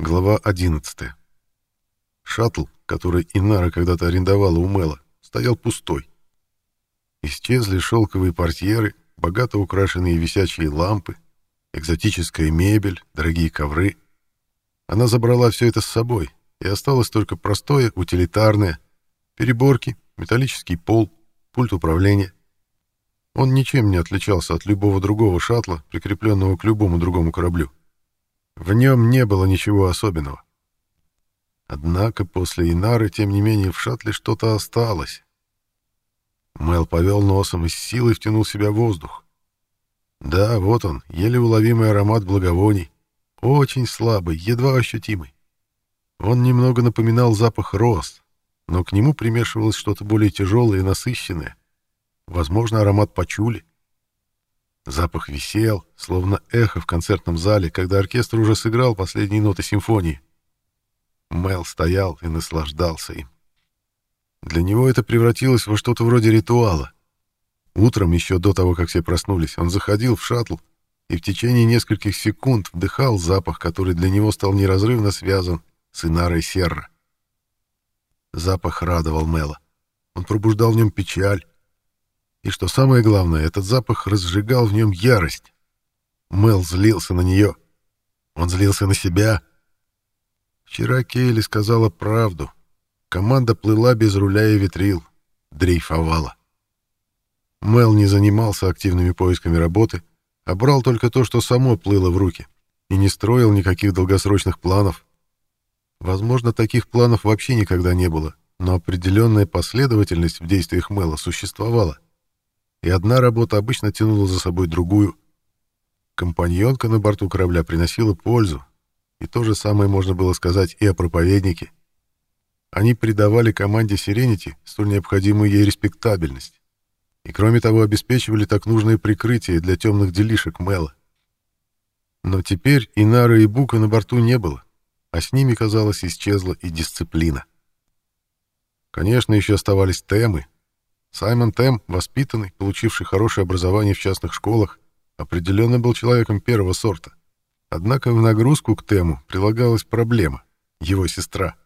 Глава 11. Шаттл, который Инара когда-то арендовала у Мэла, стоял пустой. Исчезли шелковые портьеры, богато украшенные висячие лампы, экзотическая мебель, дорогие ковры. Она забрала все это с собой, и осталось только простое, утилитарное, переборки, металлический пол, пульт управления. Он ничем не отличался от любого другого шаттла, прикрепленного к любому другому кораблю. В нем не было ничего особенного. Однако после Инары, тем не менее, в шаттле что-то осталось. Мэл повел носом и с силой втянул в себя воздух. Да, вот он, еле уловимый аромат благовоний. Очень слабый, едва ощутимый. Он немного напоминал запах роз, но к нему примешивалось что-то более тяжелое и насыщенное. Возможно, аромат пачули. Запах висел, словно эхо в концертном зале, когда оркестр уже сыграл последние ноты симфонии. Мел стоял и наслаждался им. Для него это превратилось во что-то вроде ритуала. Утром, еще до того, как все проснулись, он заходил в шаттл и в течение нескольких секунд вдыхал запах, который для него стал неразрывно связан с Инарой Серра. Запах радовал Мела. Он пробуждал в нем печаль, и что самое главное, этот запах разжигал в нем ярость. Мел злился на нее. Он злился на себя. Вчера Кейли сказала правду. Команда плыла без руля и ветрил. Дрейфовала. Мел не занимался активными поисками работы, а брал только то, что само плыло в руки, и не строил никаких долгосрочных планов. Возможно, таких планов вообще никогда не было, но определенная последовательность в действиях Мела существовала и одна работа обычно тянула за собой другую. Компаньонка на борту корабля приносила пользу, и то же самое можно было сказать и о проповеднике. Они придавали команде Сиренити столь необходимую ей респектабельность, и кроме того обеспечивали так нужное прикрытие для темных делишек Мэла. Но теперь и Нары, и Бука на борту не было, а с ними, казалось, исчезла и дисциплина. Конечно, еще оставались темы, Саймон Тэм, воспитанный, получивший хорошее образование в частных школах, определенно был человеком первого сорта. Однако в нагрузку к Тему прилагалась проблема — его сестра.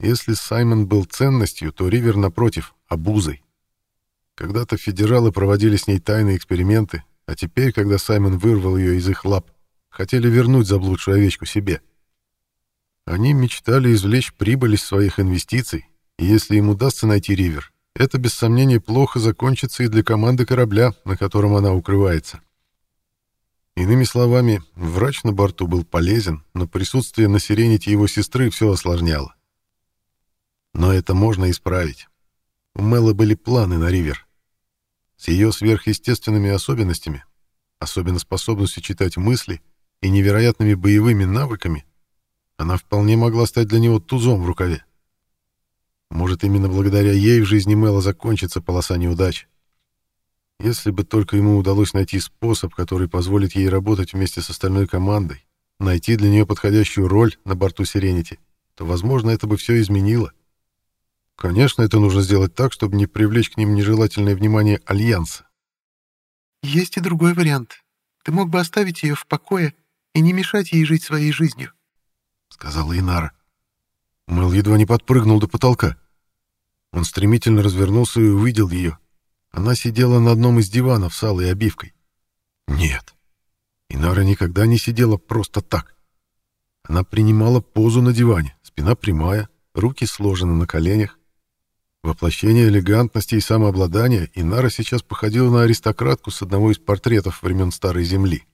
Если Саймон был ценностью, то Ривер, напротив, — обузой. Когда-то федералы проводили с ней тайные эксперименты, а теперь, когда Саймон вырвал ее из их лап, хотели вернуть заблудшую овечку себе. Они мечтали извлечь прибыль из своих инвестиций, и если им удастся найти Ривер, это без сомнения плохо закончится и для команды корабля, на котором она укрывается. Иными словами, врач на борту был полезен, но присутствие на сирените его сестры все осложняло. Но это можно исправить. У Мэла были планы на Ривер. С ее сверхъестественными особенностями, особенно способностью читать мысли и невероятными боевыми навыками, она вполне могла стать для него тузом в рукаве. Может, именно благодаря ей в жизни Мэла закончится полоса неудач. Если бы только ему удалось найти способ, который позволит ей работать вместе с остальной командой, найти для нее подходящую роль на борту Сиренити, то, возможно, это бы все изменило. Конечно, это нужно сделать так, чтобы не привлечь к ним нежелательное внимание Альянса. «Есть и другой вариант. Ты мог бы оставить ее в покое и не мешать ей жить своей жизнью», — сказала Инара. Мэл едва не подпрыгнул до потолка. Он стремительно развернулся и увидел ее. Она сидела на одном из диванов с алой обивкой. Нет, Инара никогда не сидела просто так. Она принимала позу на диване, спина прямая, руки сложены на коленях. Воплощение элегантности и самообладания Инара сейчас походила на аристократку с одного из портретов времен Старой Земли.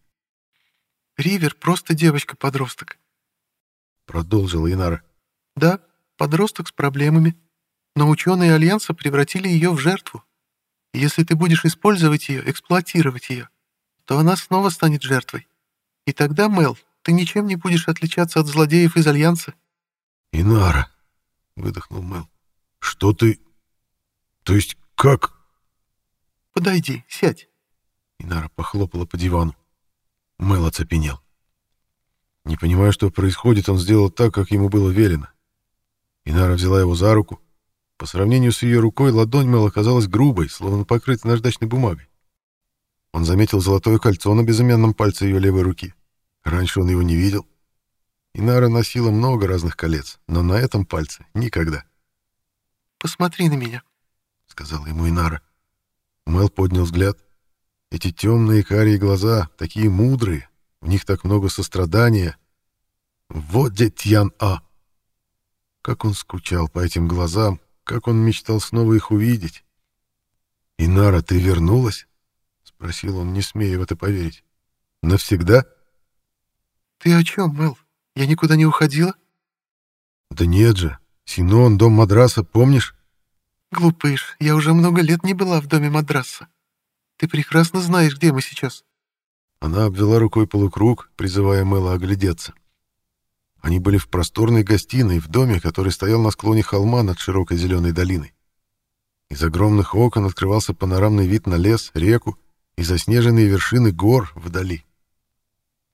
«Ривер просто девочка-подросток», — продолжила Инара. «Да, подросток с проблемами, но ученые Альянса превратили ее в жертву. Если ты будешь использовать ее, эксплуатировать ее, то она снова станет жертвой. И тогда, Мел, ты ничем не будешь отличаться от злодеев из Альянса. «Инара», — выдохнул Мел, — «что ты... То есть как...» «Подойди, сядь». Инара похлопала по дивану. Мел оцепенел. Не понимая, что происходит, он сделал так, как ему было велено. Инара взяла его за руку, по сравнению с ее рукой ладонь Мэл оказалась грубой, словно покрытой наждачной бумагой. Он заметил золотое кольцо на безымянном пальце ее левой руки. Раньше он его не видел. Инара носила много разных колец, но на этом пальце никогда. «Посмотри на меня», — сказала ему Инара. Мел поднял взгляд. Эти темные карие глаза, такие мудрые, в них так много сострадания. Вот Детьян А! Как он скучал по этим глазам, как он мечтал снова их увидеть. «Инара, ты вернулась?» — спросил он, не смея в это поверить. «Навсегда?» «Ты о чем, Мел? Я никуда не уходила?» «Да нет же. Синон, дом Мадраса, помнишь?» «Глупыш, я уже много лет не была в доме Мадраса. Ты прекрасно знаешь, где мы сейчас». Она обвела рукой полукруг, призывая Мэла оглядеться. Они были в просторной гостиной в доме, который стоял на склоне холма над широкой зеленой долиной. Из огромных окон открывался панорамный вид на лес, реку и заснеженные вершины гор вдали.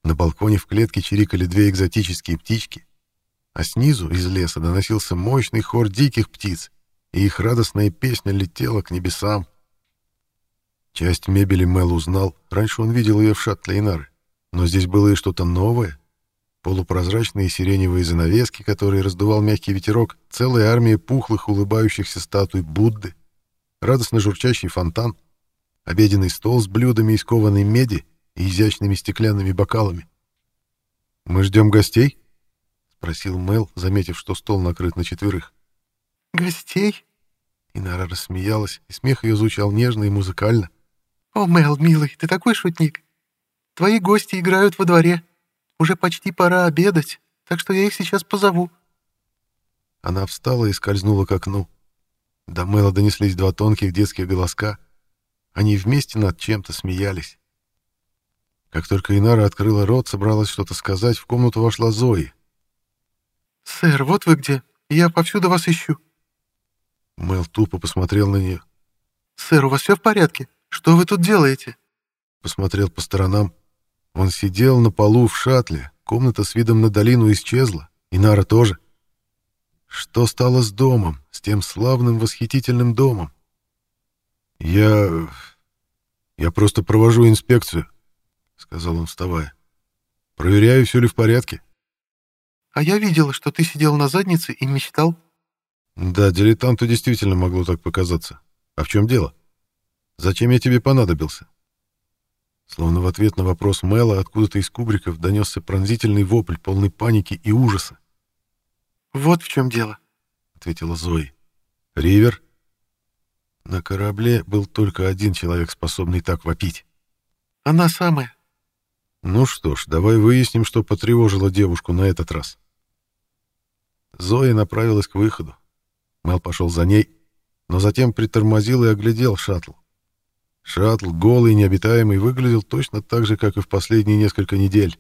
На балконе в клетке чирикали две экзотические птички, а снизу из леса доносился мощный хор диких птиц, и их радостная песня летела к небесам. Часть мебели Мэл узнал, раньше он видел ее в шаттле Инары, но здесь было и что-то новое. Полупрозрачные сиреневые занавески, которые раздувал мягкий ветерок, целая армия пухлых улыбающихся статуй Будды, радостно журчащий фонтан, обеденный стол с блюдами из кованой меди и изящными стеклянными бокалами. «Мы ждем гостей?» — спросил Мэл, заметив, что стол накрыт на четверых. «Гостей?» Инара рассмеялась, и смех ее звучал нежно и музыкально. «О, Мэл, милый, ты такой шутник. Твои гости играют во дворе. Уже почти пора обедать, так что я их сейчас позову». Она встала и скользнула к окну. До Мэла донеслись два тонких детских голоска. Они вместе над чем-то смеялись. Как только Инара открыла рот, собралась что-то сказать, в комнату вошла Зои. «Сэр, вот вы где. Я повсюду вас ищу». Мэл тупо посмотрел на нее. «Сэр, у вас все в порядке? Что вы тут делаете?» Посмотрел по сторонам. Он сидел на полу в шаттле. Комната с видом на долину исчезла. Инара тоже. Что стало с домом, с тем славным восхитительным домом? «Я... я просто провожу инспекцию», — сказал он, вставая. «Проверяю, все ли в порядке». «А я видела, что ты сидел на заднице и мечтал». «Да, дилетанту действительно могло так показаться. А в чем дело? Зачем я тебе понадобился?» Словно в ответ на вопрос Мэла откуда-то из кубриков донесся пронзительный вопль, полный паники и ужаса. «Вот в чем дело», — ответила Зои. «Ривер?» На корабле был только один человек, способный так вопить. «Она самая». «Ну что ж, давай выясним, что потревожило девушку на этот раз». Зоя направилась к выходу. Мел пошел за ней, но затем притормозил и оглядел шаттл. Шаттл, голый необитаемый, выглядел точно так же, как и в последние несколько недель.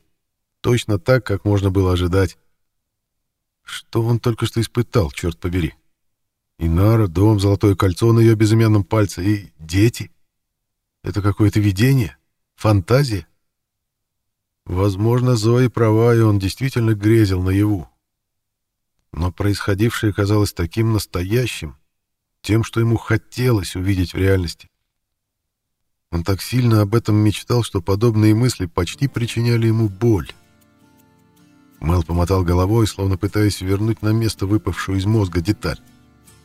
Точно так, как можно было ожидать. Что он только что испытал, черт побери? Инара, дом, золотое кольцо на ее безымянном пальце и дети. Это какое-то видение? Фантазия? Возможно, Зои права, и он действительно грезил наяву. Но происходившее казалось таким настоящим, тем, что ему хотелось увидеть в реальности. Он так сильно об этом мечтал, что подобные мысли почти причиняли ему боль. Мэл помотал головой, словно пытаясь вернуть на место выпавшую из мозга деталь.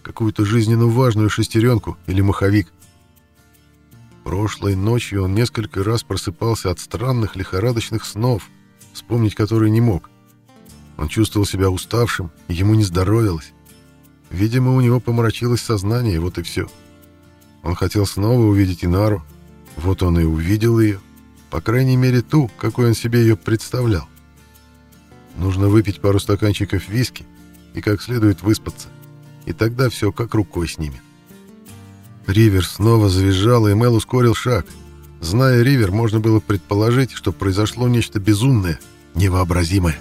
Какую-то жизненно важную шестеренку или маховик. Прошлой ночью он несколько раз просыпался от странных лихорадочных снов, вспомнить которые не мог. Он чувствовал себя уставшим, ему не здоровилось. Видимо, у него помрачилось сознание, вот и все. Он хотел снова увидеть Инару. Вот он и увидел ее. По крайней мере, ту, какой он себе ее представлял. Нужно выпить пару стаканчиков виски и как следует выспаться. И тогда все как рукой снимет. Ривер снова завизжал, и Мел ускорил шаг. Зная Ривер, можно было предположить, что произошло нечто безумное, невообразимое.